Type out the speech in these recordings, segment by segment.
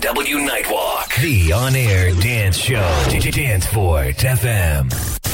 NW Nightwalk. The on-air dance show. Danceport FM.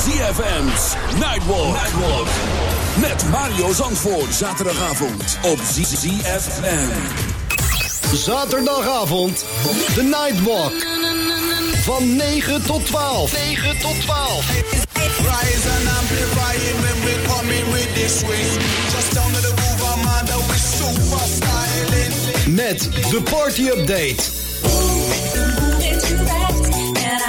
ZFM's Nightwalk. Nightwalk. Met Mario Zandvoort. Zaterdagavond op ZFM. Zaterdagavond, de Nightwalk. Van 9 tot 12. 9 tot 12. Rise and amplify it when we coming with this. Just down to the groove, I'm on the super styling. Met de party update.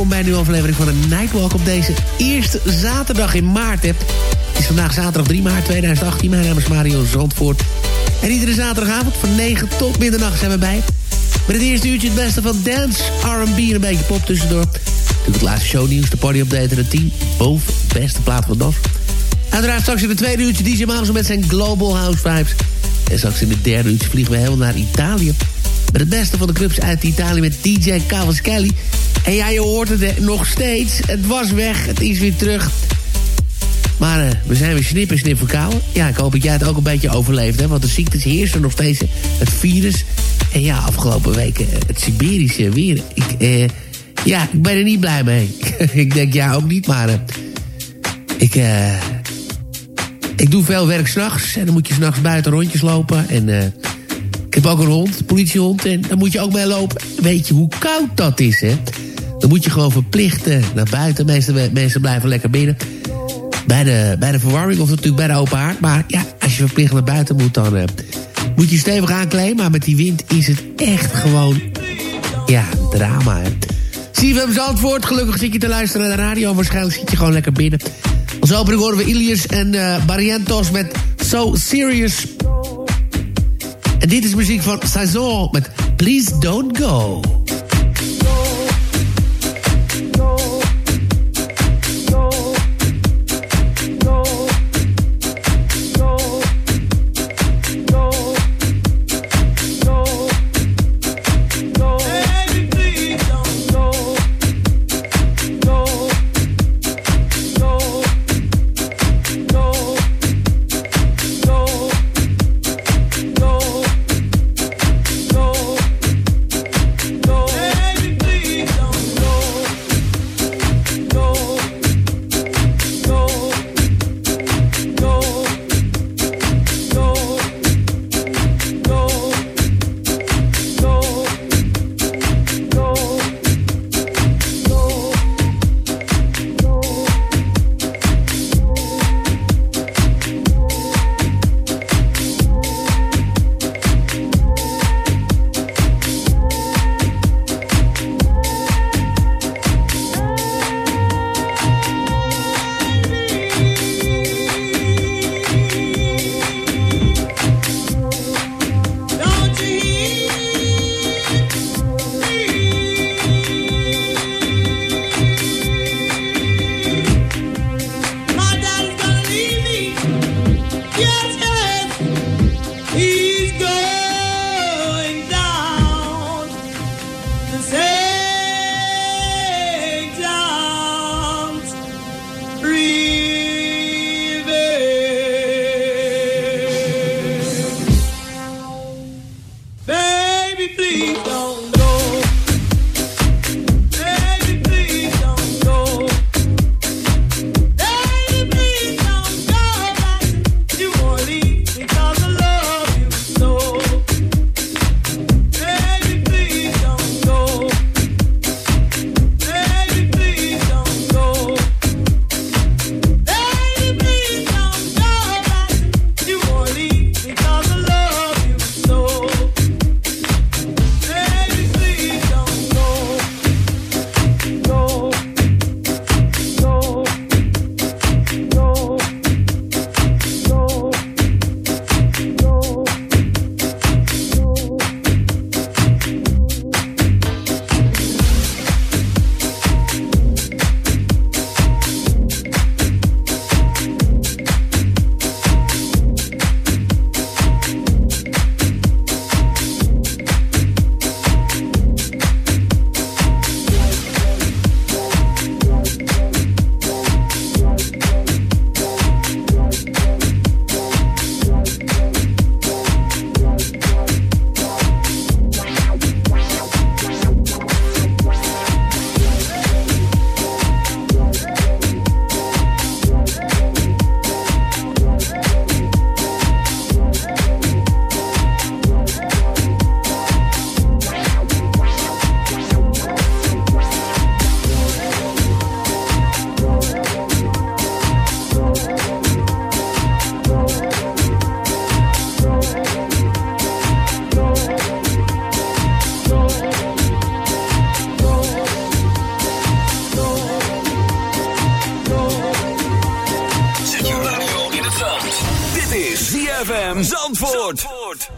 Welkom bij een nieuwe aflevering van een Nightwalk op deze eerste zaterdag in maart. Het is vandaag zaterdag 3 maart 2018. Mijn naam is Mario Zandvoort. En iedere zaterdagavond van 9 tot middernacht zijn we bij. Met het eerste uurtje het beste van dance, R&B en een beetje pop tussendoor. Natuurlijk het laatste shownieuws, de party update en het team. Boven beste plaat van DAS. Uiteraard straks in het tweede uurtje DJ Mouse met zijn Global House Vibes. En straks in het derde uurtje vliegen we helemaal naar Italië. Met het beste van de clubs uit Italië met DJ Cavaschelli. En ja, je hoort het nog steeds. Het was weg, het is weer terug. Maar uh, we zijn weer snip en snip. Ja, ik hoop dat jij het ook een beetje overleeft. Hè? Want de ziektes heersen nog steeds. Het virus. En ja, afgelopen weken uh, het Siberische weer. Ik, uh, ja, ik ben er niet blij mee. ik denk, ja, ook niet. Maar ik, ik doe veel werk s'nachts. En dan moet je s'nachts buiten rondjes lopen. En ik heb ook een hond, politiehond. En daar moet je ook mee lopen. Weet je hoe koud dat is, hè? Dan moet je gewoon verplicht naar buiten. Meeste mensen blijven lekker binnen. Bij de, bij de verwarming of natuurlijk bij de open haard. Maar ja, als je verplicht naar buiten moet, dan uh, moet je stevig aankleden. Maar met die wind is het echt gewoon... Ja, drama, hè. CFM Zandvoort, gelukkig zit je te luisteren naar de radio. Waarschijnlijk zit je gewoon lekker binnen. Als opening horen we Ilias en uh, Barrientos met So Serious... En dit is muziek van Saison met Please Don't go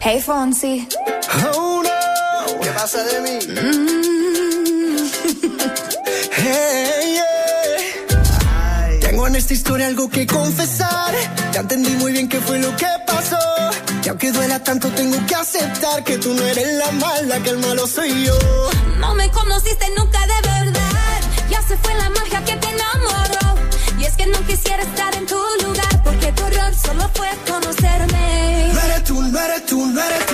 Hey Fonsi. Oh no. ¿Qué pasa de mí? Mm. Hey. Tengo en esta historia algo que confesar. Ya entendí muy bien qué fue lo que pasó. Y aunque duela tanto, tengo que aceptar que tú no eres la mala, que el malo soy yo. No me conociste nunca de verdad. Ya se fue la magia que te enamoró. Y es que no quisiera estar en tu lugar, porque tu error solo fue conocerme. ready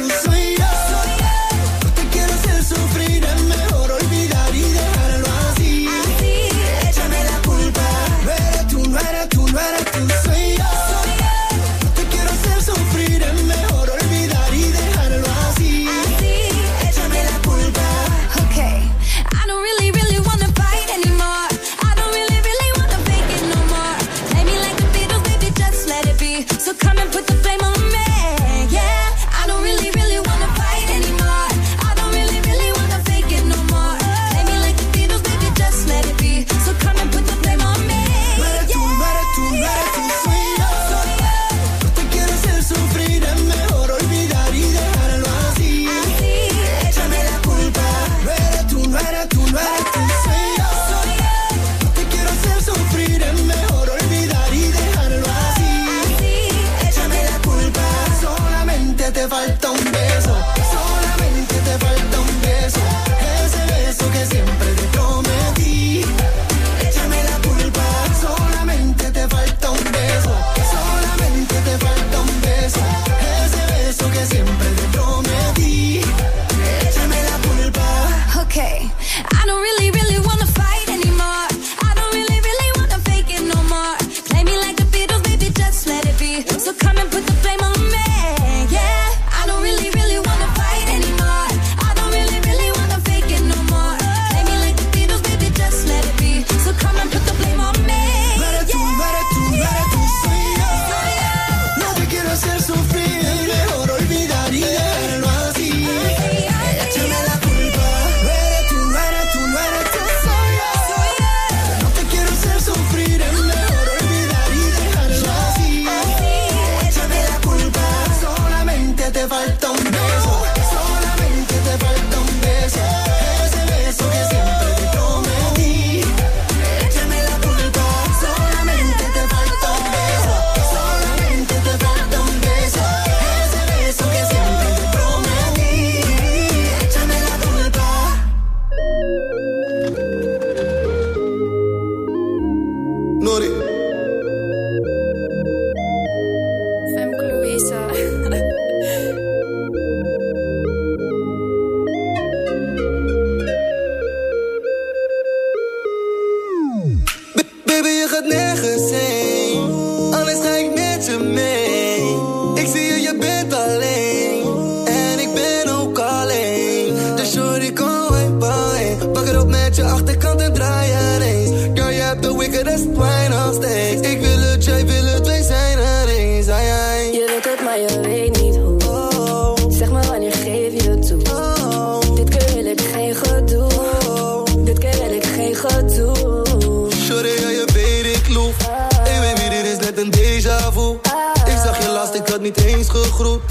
maar je weet niet hoe. Zeg maar wanneer geef je toe. Dit keer wil ik geen gedoe. Dit keer wil ik geen gedoe. Sorry, ja, je weet ik loef. Ik weet wie dit is, net een déjà vu. Ik zag je last, ik had niet eens gegroet.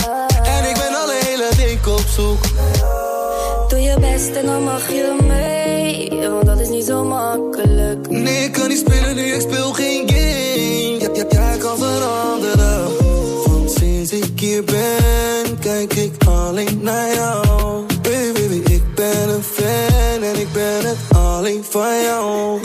En ik ben alle hele week op zoek. Doe je best en dan mag je mee. Want dat is niet zo makkelijk. Nee, ik kan niet spelen, nu ik speel geen game je bent, kijk ik alleen naar jou. Baby, baby, ik ben een fan en ik ben het alleen van jou.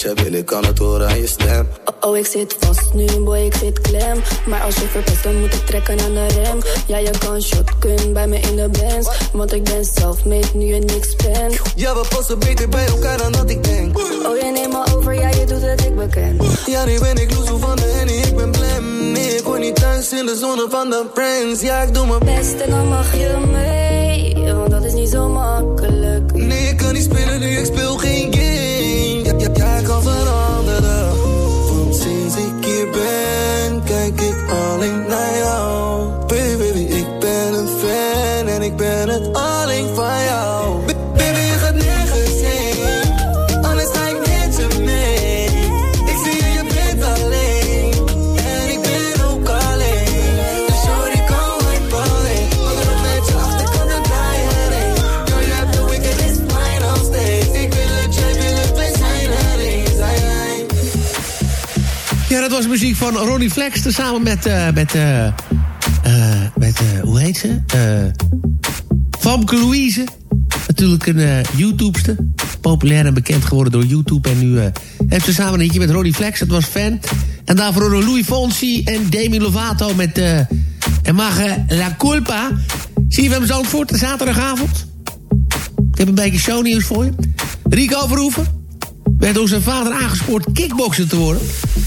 Je ik kan het horen aan je stem. Oh, oh, ik zit vast nu, boy, ik zit klem. Maar als je verpest, dan moet ik trekken aan de rem. Ja, je kan shotgun bij me in de bands. Want ik ben self-made, nu je niks bent. Ja, we passen beter bij elkaar dan dat ik denk. Oh, je neemt me over, ja, je doet het, ik bekend. Ja, nu ben ik loezo van de henny, ik ben blem. Nee, ik hoor niet thuis in de zone van de friends. Ja, ik doe mijn best en dan mag je mee. Want dat is niet zo makkelijk. Nee, ik kan niet spelen, nu ik speel geen ik muziek van Ronnie Flex. Samen met, eh, met, eh, eh, met eh, hoe heet ze? Eh Famke Louise. Natuurlijk een eh YouTubester. Populair en bekend geworden door YouTube. En nu eh, heeft ze samen een liedje met Ronnie Flex. Dat was fan. En daarvoor Louis Fonsi en Demi Lovato met uh, Emage La Culpa. Zie je hem Zandvoort, zaterdagavond. Ik heb een beetje shownieuws voor je. Rico Verhoeven werd door zijn vader aangespoord kickbokser te worden.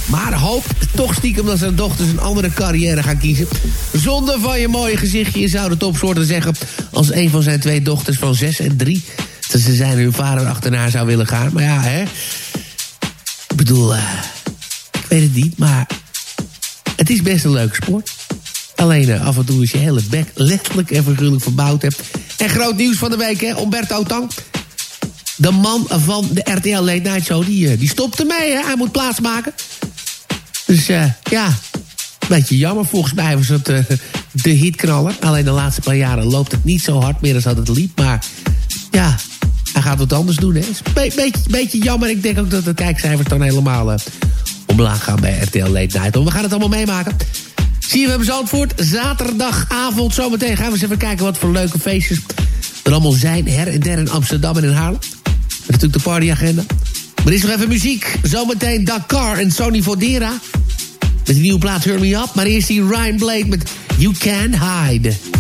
Maar hoopt toch stiekem dat zijn dochters een andere carrière gaan kiezen. Zonder van je mooie gezichtje, je zou de topsoorten zeggen... als een van zijn twee dochters van 6 en 3... dat ze zijn hun vader achterna zou willen gaan. Maar ja, hè... Ik bedoel, eh, ik weet het niet, maar... het is best een leuke sport. Alleen eh, af en toe is je hele bek letterlijk en figuurlijk verbouwd hebt. En groot nieuws van de week, hè, Umberto Tang... De man van de RTL Late Night Show, die, eh, die stopte mee. Hè? Hij moet plaatsmaken. Dus eh, ja, een beetje jammer. Volgens mij was het eh, de hitknaller. Alleen de laatste paar jaren loopt het niet zo hard meer als dat het liep. Maar ja, hij gaat wat anders doen. Beetje, beetje jammer. Ik denk ook dat de kijkcijfers dan helemaal eh, omlaag gaan bij RTL Late Night. We gaan het allemaal meemaken. Zie je, we hebben Zandvoort. Zaterdagavond zometeen gaan we eens even kijken wat voor leuke feestjes er allemaal zijn. Her en der in Amsterdam en in Haarlem. Met natuurlijk de partyagenda. Maar er is nog even muziek. Zometeen Dakar en Sony Fodera. Met een nieuwe plaat Hurry Up. Maar eerst die Ryan Blade met You Can Hide.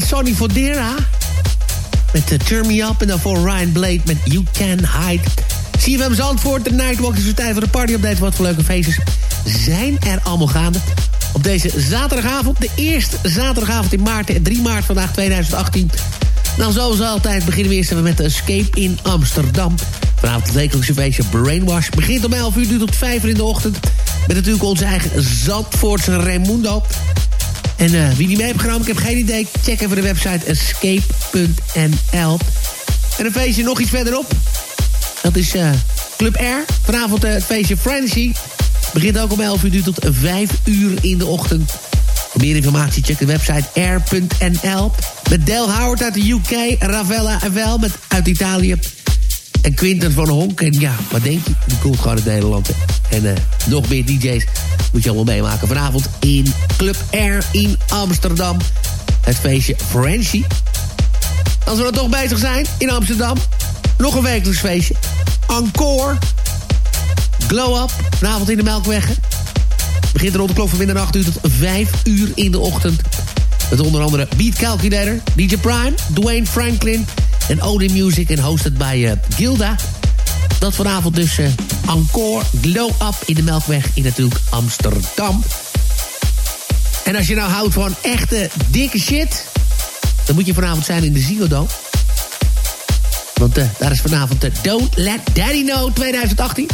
En Sonny Fodera. Met uh, Turn Me Up en daarvoor Ryan Blade met You Can Hide. CFM Zandvoort, de Nightwalk is het tijd voor de party update. Wat voor leuke feestjes zijn er allemaal gaande. Op deze zaterdagavond, de eerste zaterdagavond in maart, 3 maart vandaag 2018. Nou, zoals altijd beginnen we eerst met de Escape in Amsterdam. Vanavond het wekelijkse feestje Brainwash. Begint om 11 uur, duurt tot 5 uur in de ochtend. Met natuurlijk onze eigen Zandvoortse Raimundo. En uh, wie die mee heeft genomen, ik heb geen idee. Check even de website escape.nl. En een feestje nog iets verderop. Dat is uh, Club R. Vanavond uh, het feestje Frenzy. Begint ook om 11 uur, tot 5 uur in de ochtend. Voor meer informatie check de website r.nl. Met Del Howard uit de UK, Ravella Avel met uit Italië. En Quinten van Honk. En ja, wat denk je? Die komt gewoon uit Nederland. En uh, nog meer DJ's moet je allemaal meemaken. Vanavond in Club Air in Amsterdam. Het feestje Frenchy. Als we dan toch bezig zijn in Amsterdam. Nog een wekelijks feestje. Encore. Glow Up. Vanavond in de Melkweg. Begint rond de klok van middernacht uur tot 5 uur in de ochtend. Met onder andere Beat Calculator, DJ Prime, Dwayne Franklin en Odin Music. En hosted bij uh, Gilda. Dat vanavond dus uh, Encore Glow Up in de Melkweg in natuurlijk Amsterdam. En als je nou houdt van echte dikke shit... dan moet je vanavond zijn in de Ziggo Dome. Want uh, daar is vanavond de Don't Let Daddy Know 2018.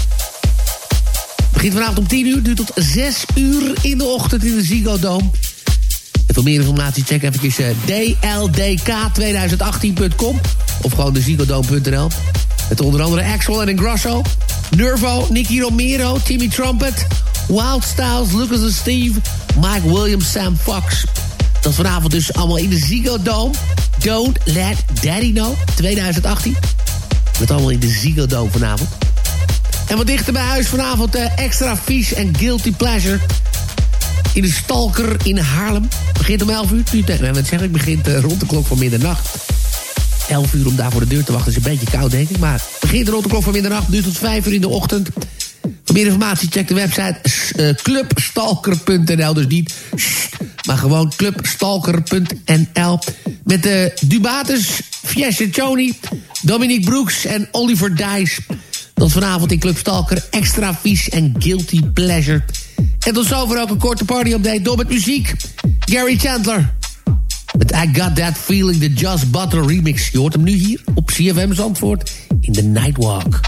Begint vanavond om 10 uur, duurt tot 6 uur in de ochtend in de Ziggo. En voor meer informatie check even uh, dldk2018.com of gewoon de ziggodome.nl. Met onder andere Axel en Ingrosso, Nervo, Nicky Romero, Timmy Trumpet, Wild Styles, Lucas en Steve, Mike Williams, Sam Fox. Dat vanavond dus allemaal in de Ziggo Dome. Don't Let Daddy Know 2018. Met allemaal in de Ziggo Dome vanavond. En wat dichter bij huis vanavond uh, extra vies en guilty pleasure. In de Stalker in Haarlem. Begint om 11 uur. Nu tegen wat zeg ik, begint uh, rond de klok van middernacht. 11 uur om daar voor de deur te wachten is een beetje koud, denk ik. Maar begint rond de klok van middernacht, duurt tot 5 uur in de ochtend. Voor meer informatie check de website uh, clubstalker.nl. Dus niet maar gewoon clubstalker.nl. Met de uh, Fiesche Choni, Dominique Brooks en Oliver Dijs. Dat vanavond in Club Stalker extra vies en guilty pleasure. En tot zover ook een korte party-update door met muziek. Gary Chandler. Met I Got That Feeling, de Just Butter remix. Je hoort hem nu hier op CFM Zandvoort in The Nightwalk.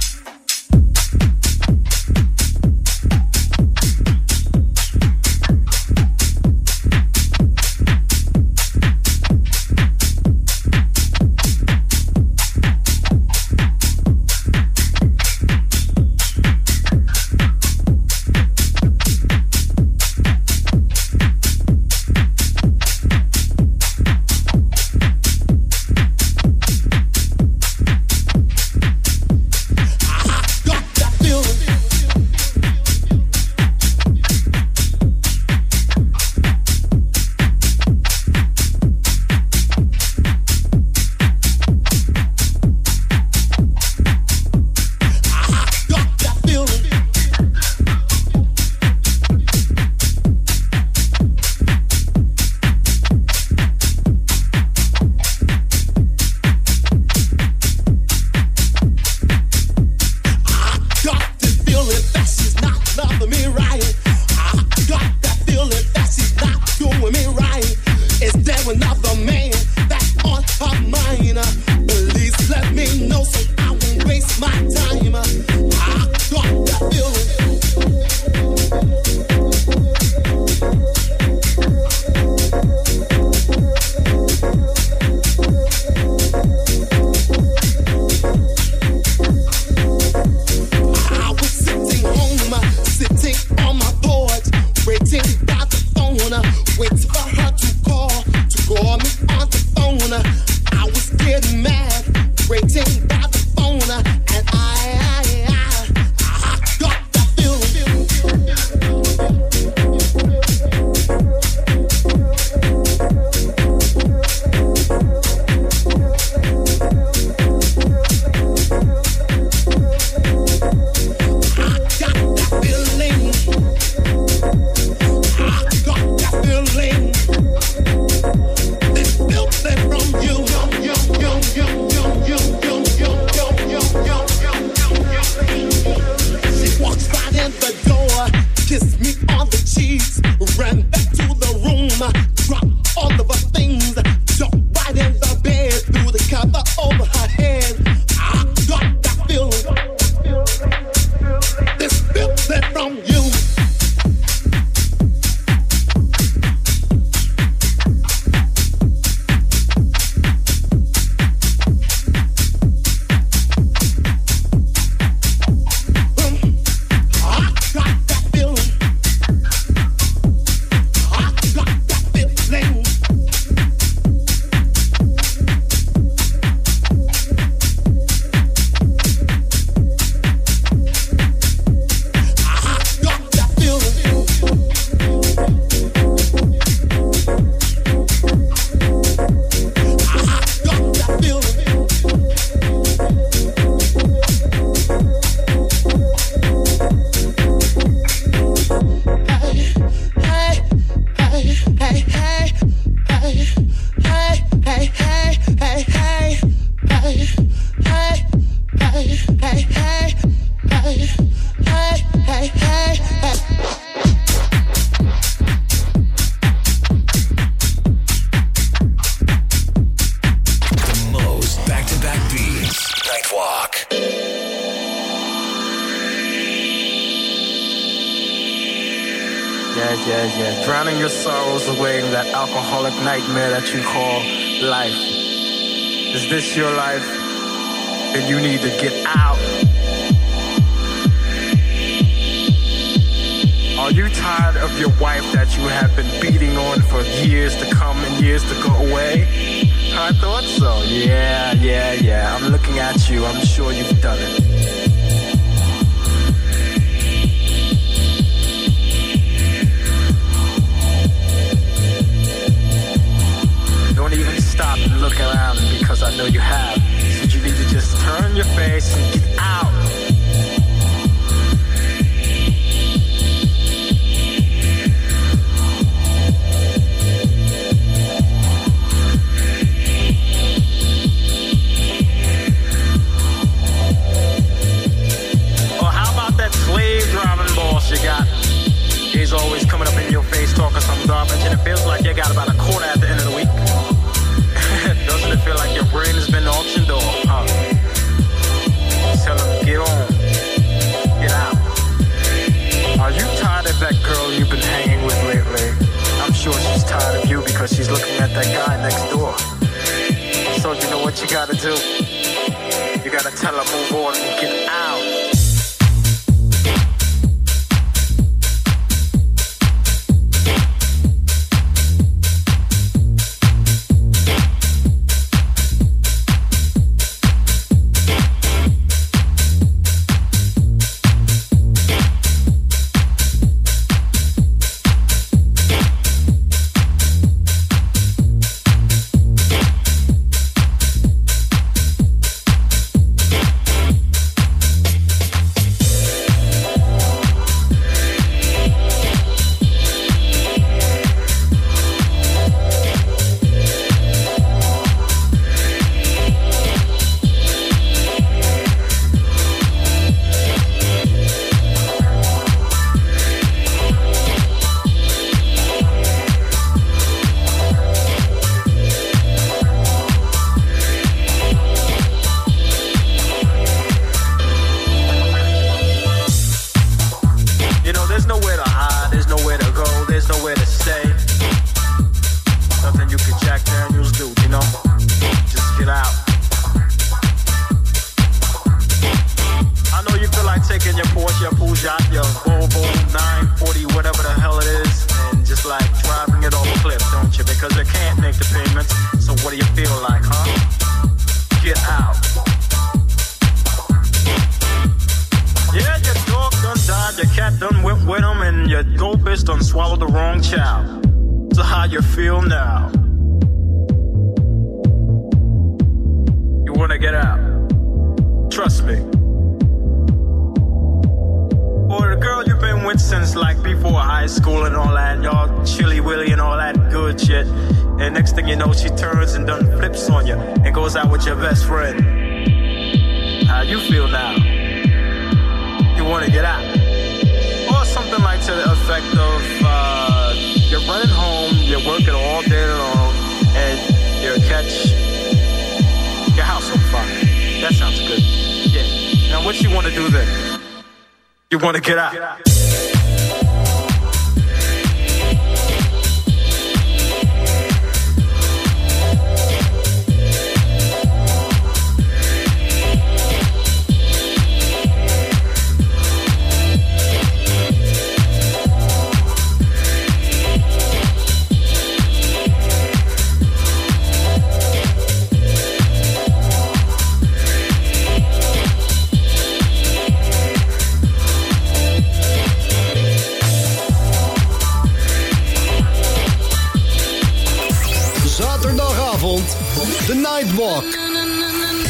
Nightwalk.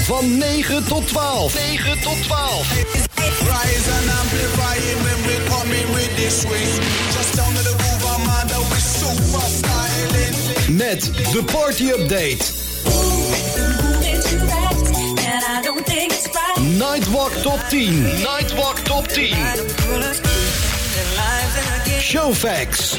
Van 9 tot 12. 9 tot 12. Rise and amplify when coming with this. Just down to the groove, I'm on the styling. Met de party update. Nightwalk top 10. Nightwalk top 10. Showfax.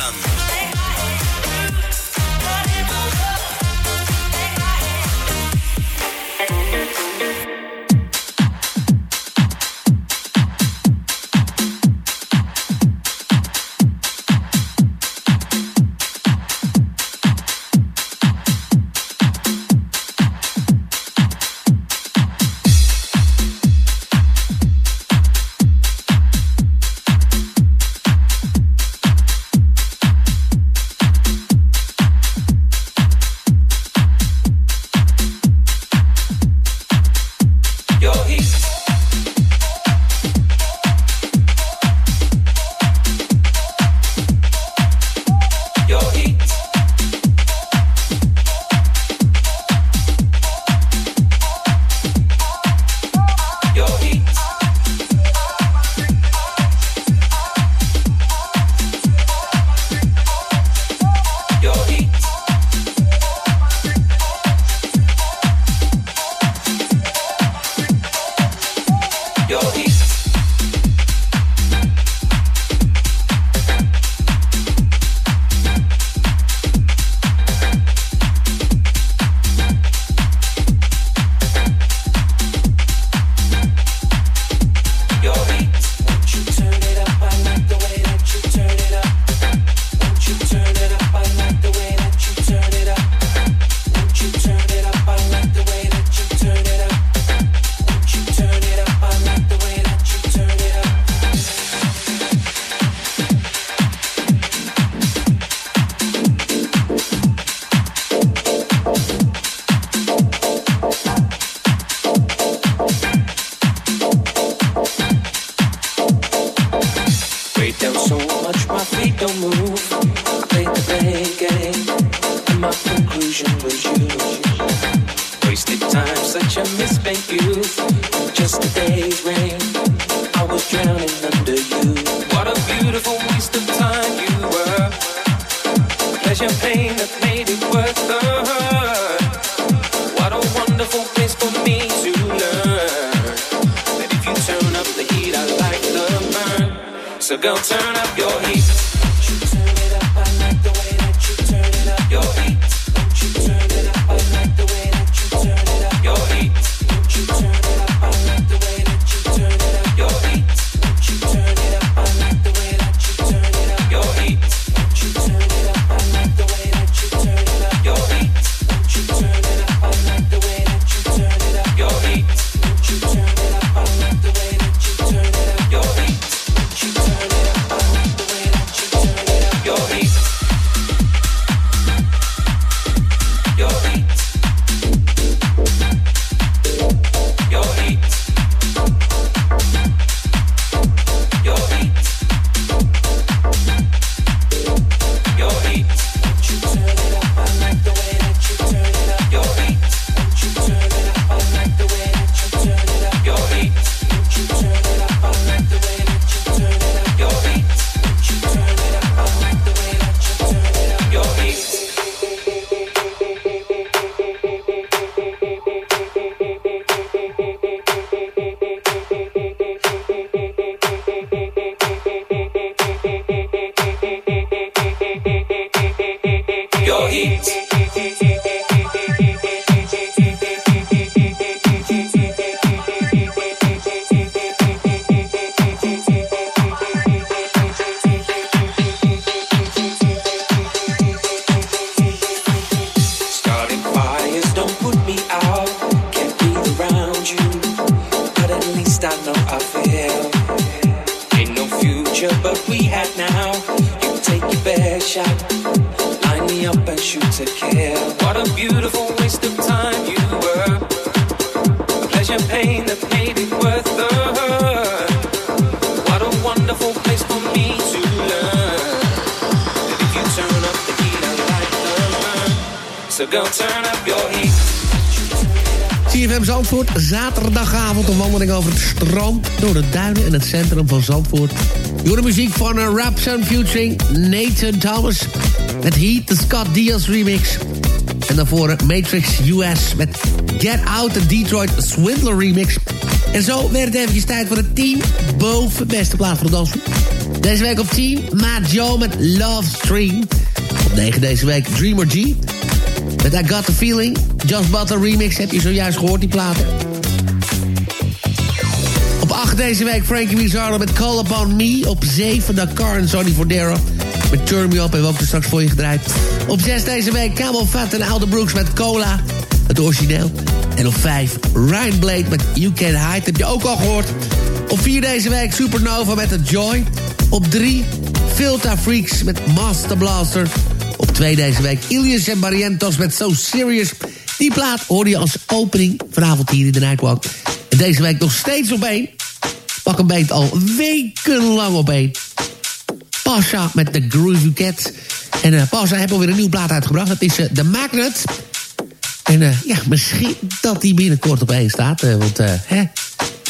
CFM Zandvoort. Zaterdagavond een wandeling over het strand... door de duinen in het centrum van Zandvoort. Door de muziek van uh, Rap Futuring Nathan Thomas... met Heat, de Scott Diaz remix. En daarvoor eh, Matrix US met Get Out, the Detroit Swindler remix. En zo werd het eventjes tijd voor het team boven beste plaats voor de dansen. Deze week op 10, Maat Joe met Love Stream. Op 9 deze week Dreamer G met I Got The Feeling. Just Butler remix, heb je zojuist gehoord die platen. Op 8 deze week Frankie Rizzardo met Call Upon Me. Op 7 Dakar en Sonny Fordero met Turn Me Up. Hebben we ook straks voor je gedraaid. Op 6 deze week Camel Fat en Aldo Brooks met Cola. Het origineel. En op 5 Ryan Blade met You Can Hide. Heb je ook al gehoord. Op 4 deze week Supernova met The Joy. Op 3 Filter Freaks met Master Blaster. 2 deze week Ilias en Barrientos met So Serious. Die plaat hoorde je als opening vanavond hier in de Nightwalk. En deze week nog steeds op één. Pak een beet al wekenlang op één. Pasha met The Groovy Cat. En uh, Pasha heeft alweer een nieuwe plaat uitgebracht. Dat is uh, The Magnet. En uh, ja, misschien dat die binnenkort op één staat. want hè,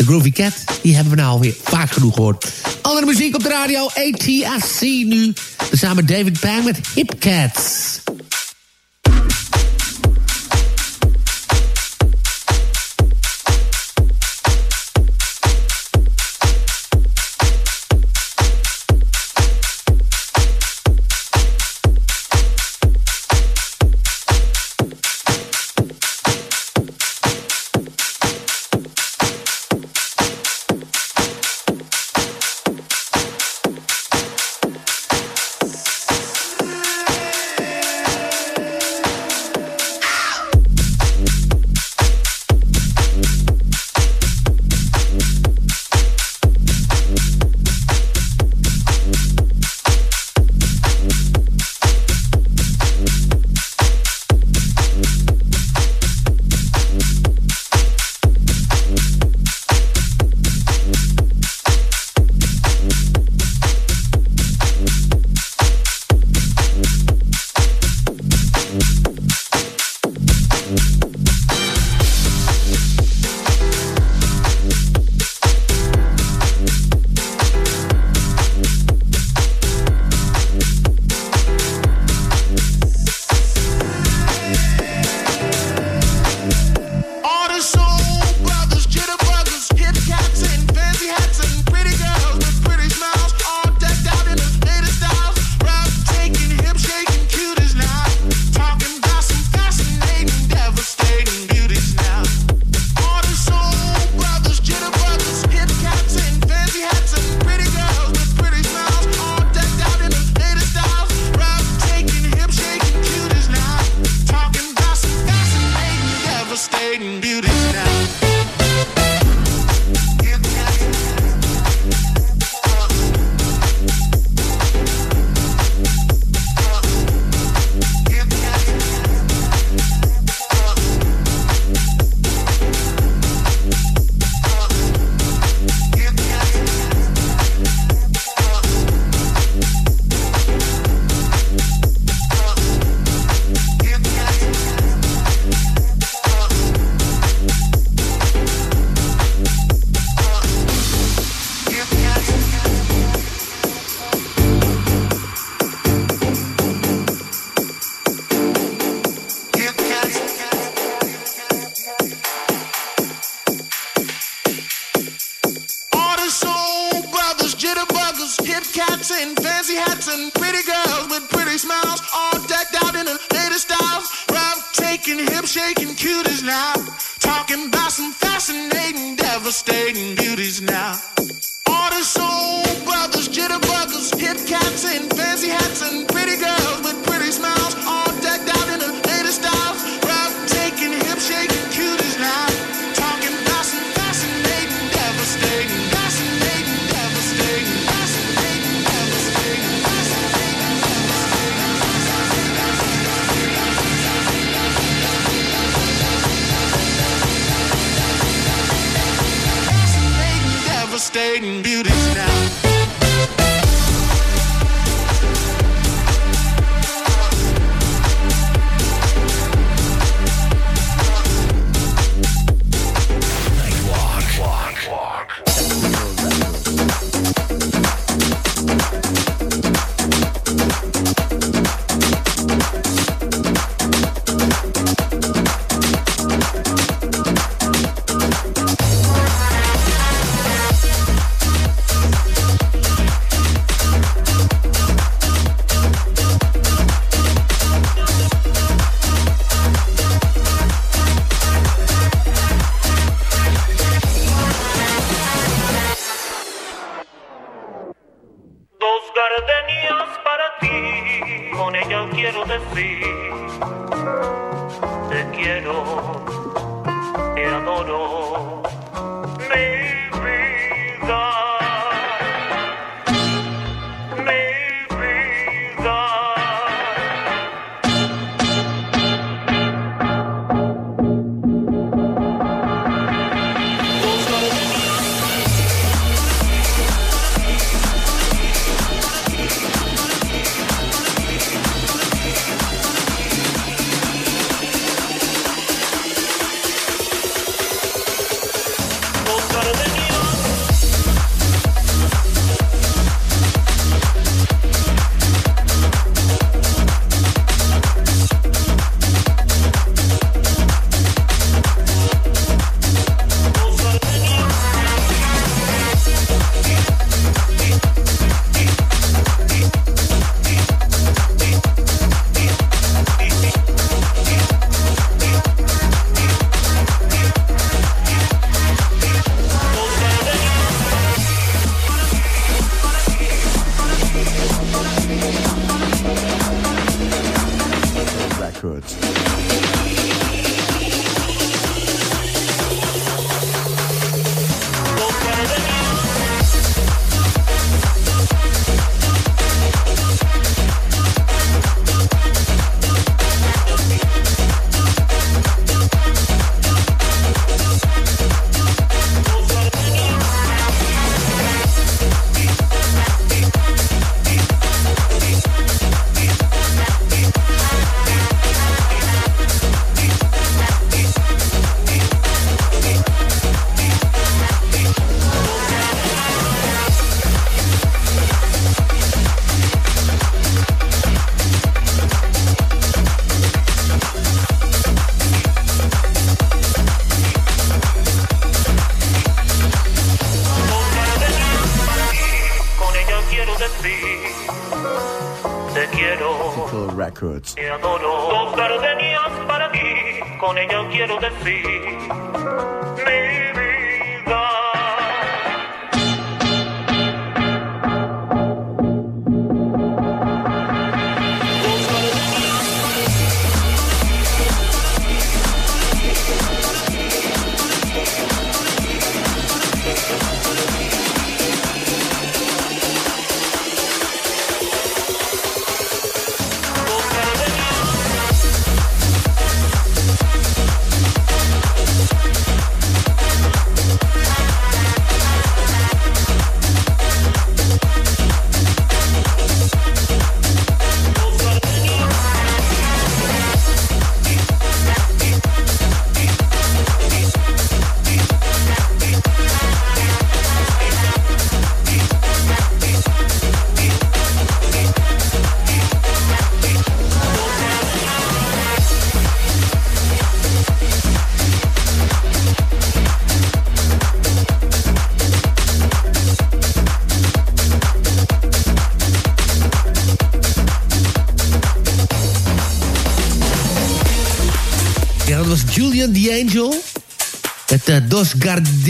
The Groovy Cat, die hebben we nou alweer vaak genoeg gehoord. Andere muziek op de radio, ATSC nu. Samen David Pang met Hip Cats. Gardenias para ti, con ella quiero decir, te quiero, te adoro, te adoro. Dos gardenias para ti, con ella quiero decir,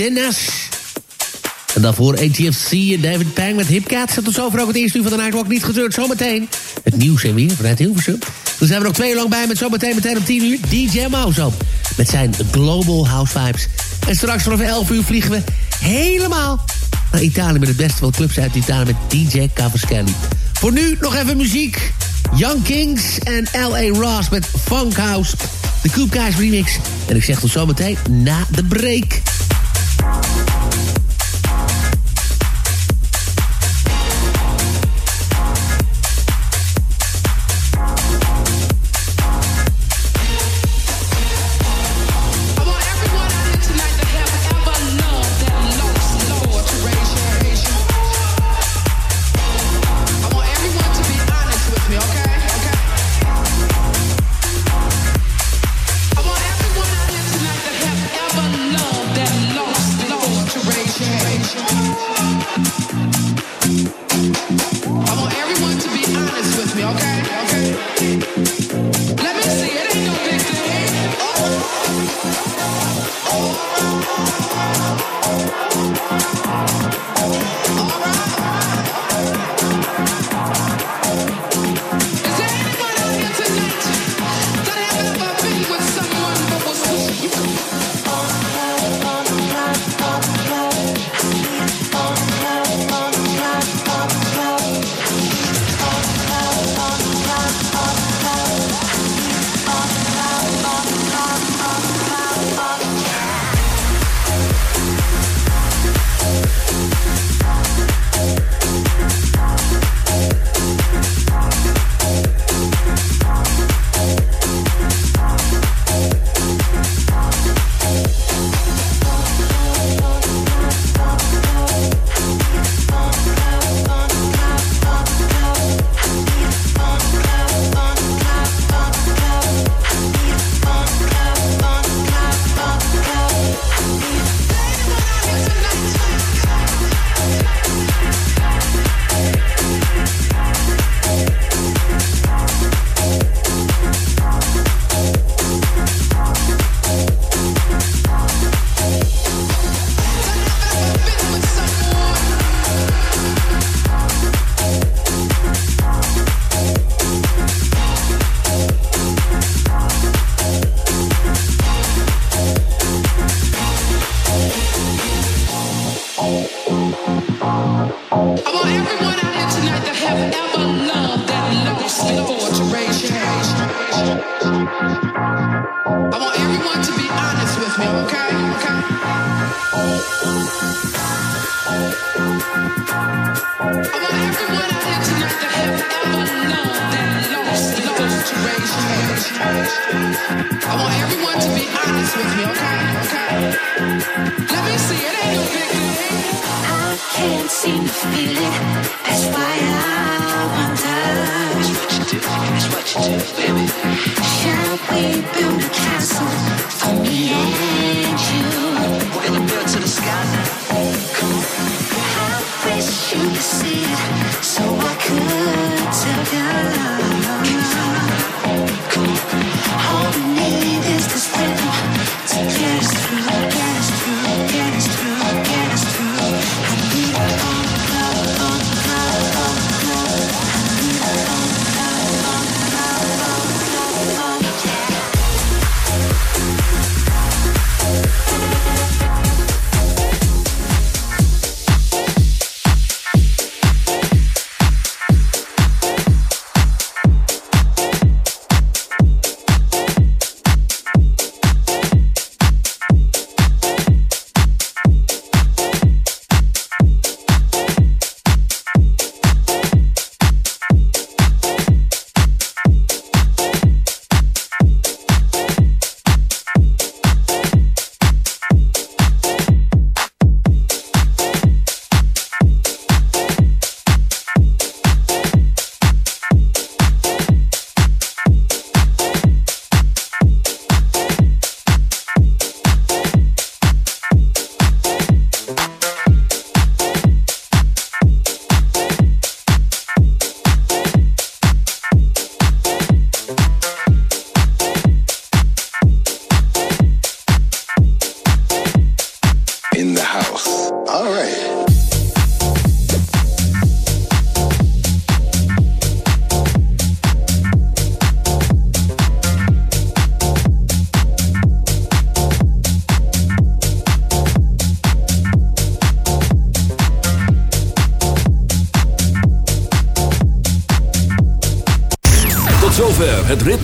Gardenas. En daarvoor ATFC en David Pang met Hipcats. Dat is over ook het eerste uur van de Nightwalk niet gezeurd. Zometeen het nieuws en weer vanuit Hilversum. Dan zijn we nog twee lang bij met zometeen meteen om 10 uur DJ Mauzo. Met zijn Global House Vibes. En straks vanaf 11 uur vliegen we helemaal naar Italië... met het beste van clubs uit Italië met DJ Cavaschelli. Voor nu nog even muziek. Young Kings en L.A. Ross met Funk House. De Guys remix. En ik zeg tot zometeen na de break.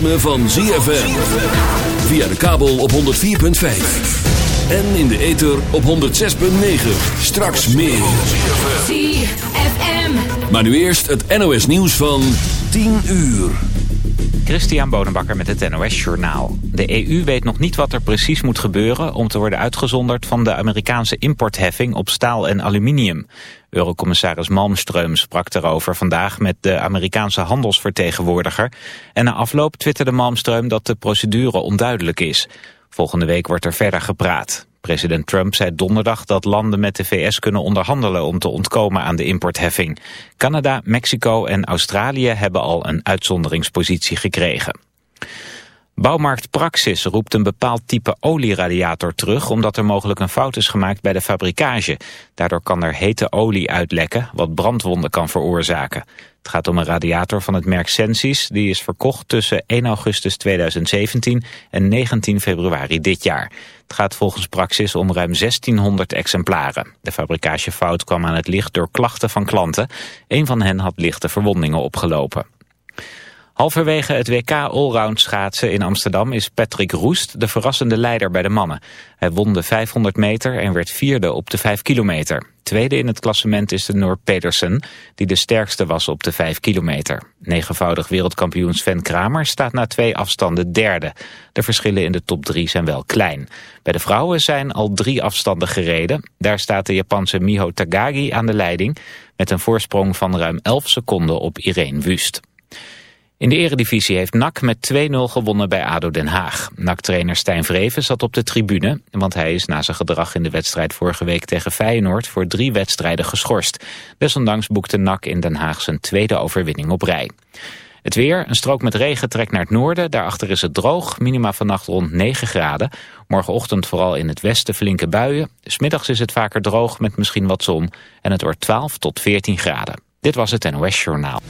Ritme van ZFM. Via de kabel op 104.5. En in de ether op 106.9. Straks meer. ZFM. Maar nu eerst het NOS nieuws van 10 uur. Christian Bonenbakker met het NOS Journaal. De EU weet nog niet wat er precies moet gebeuren... om te worden uitgezonderd van de Amerikaanse importheffing op staal en aluminium. Eurocommissaris Malmström sprak daarover vandaag met de Amerikaanse handelsvertegenwoordiger. En na afloop twitterde Malmström dat de procedure onduidelijk is. Volgende week wordt er verder gepraat. President Trump zei donderdag dat landen met de VS kunnen onderhandelen om te ontkomen aan de importheffing. Canada, Mexico en Australië hebben al een uitzonderingspositie gekregen. Bouwmarkt Praxis roept een bepaald type olieradiator terug... omdat er mogelijk een fout is gemaakt bij de fabrikage. Daardoor kan er hete olie uitlekken, wat brandwonden kan veroorzaken. Het gaat om een radiator van het merk Sensis... die is verkocht tussen 1 augustus 2017 en 19 februari dit jaar. Het gaat volgens Praxis om ruim 1600 exemplaren. De fabrikagefout kwam aan het licht door klachten van klanten. Een van hen had lichte verwondingen opgelopen. Halverwege het WK Allround schaatsen in Amsterdam is Patrick Roest de verrassende leider bij de mannen. Hij won de 500 meter en werd vierde op de 5 kilometer. Tweede in het klassement is de Noor Pedersen, die de sterkste was op de 5 kilometer. Negenvoudig wereldkampioen Sven Kramer staat na twee afstanden derde. De verschillen in de top drie zijn wel klein. Bij de vrouwen zijn al drie afstanden gereden. Daar staat de Japanse Miho Tagagi aan de leiding... met een voorsprong van ruim 11 seconden op Irene Wust. In de eredivisie heeft NAC met 2-0 gewonnen bij ADO Den Haag. NAC-trainer Stijn Vreven zat op de tribune... want hij is na zijn gedrag in de wedstrijd vorige week tegen Feyenoord... voor drie wedstrijden geschorst. Desondanks boekte NAC in Den Haag zijn tweede overwinning op rij. Het weer, een strook met regen trekt naar het noorden. Daarachter is het droog, minima vannacht rond 9 graden. Morgenochtend vooral in het westen flinke buien. Smiddags is het vaker droog met misschien wat zon. En het wordt 12 tot 14 graden. Dit was het NOS Journaal.